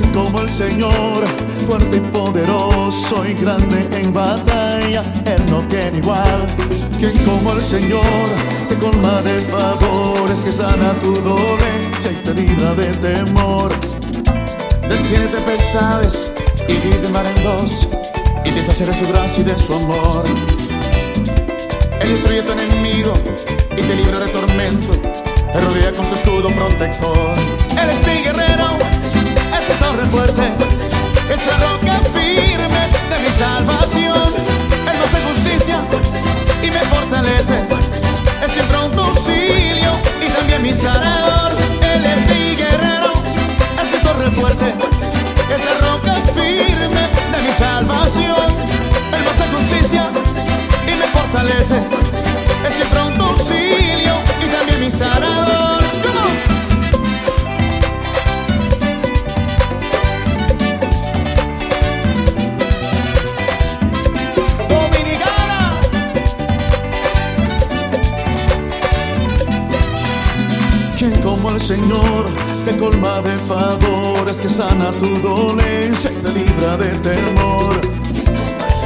como el Señor, fuerte y poderoso y grande en batalla, Él no tiene igual. Quien como el Señor te colma de favores, que sana tu dolencia y te libra de temor. Detiene tempestades y divide el mar en dos, y deshace de su gracia y de su amor. Él destruye tu enemigo y te libra de tormento, te rodea con su escudo protector. Es mi pronto auxilio y también mi sanador. como el Señor te colma de favores, que sana tu dolencia y te libra de temor.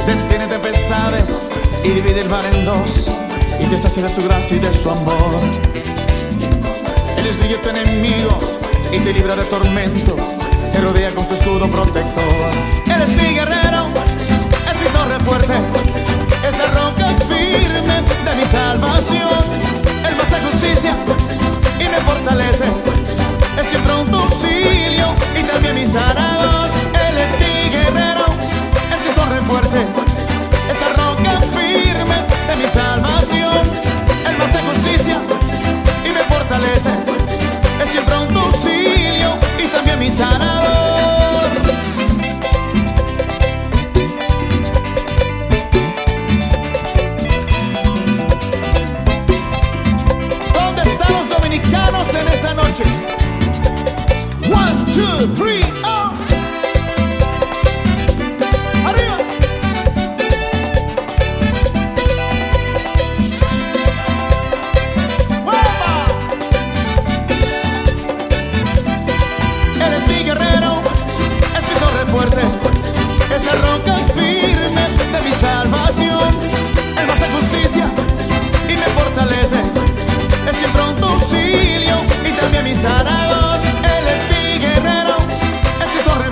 Detiene tempestades y divide el mar en dos y te sacia su gracia y de su amor. Él es tu enemigo y te libra de tormento, te rodea con su escudo protector. Él es mi guerrero, es mi torre fuerte,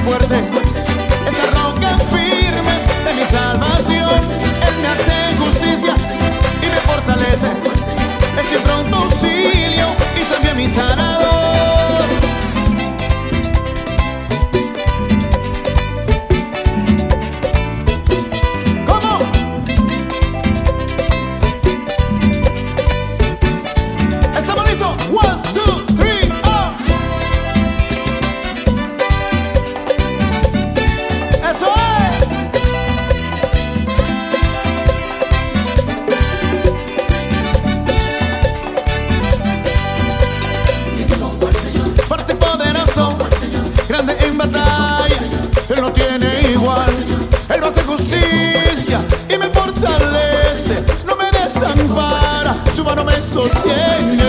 fuerte. en batalla, Él no tiene igual. Él me hace justicia y me fortalece, no me desampara, su mano me sostiene.